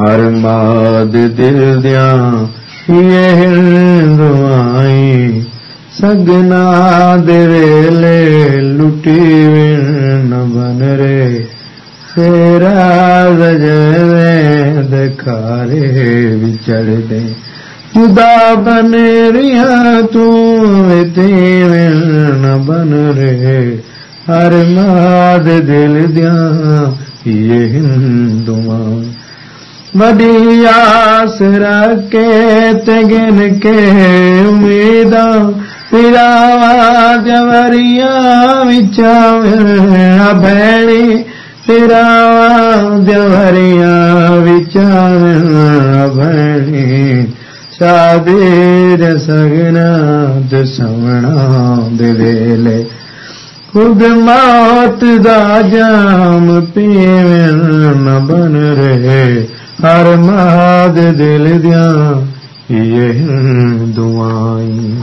हर माद दिल दियां ये हिंदुआई सगना दिले लुटी न बन रे। तेरा दखारे विचड़ दे। जुदा बन रिया तू न बन रे। हर माद दिल दिया ये हिंदुआ वॾी आस रखे तगिन के उमेदा पिरावा जवरिया विचा भेणी पिरावा जवरिया विचा भेणी शादी सगना दुसवणा दिवेले खुद मौत पीवन न बन रहे। हर महाद दिल दिया ये दुआई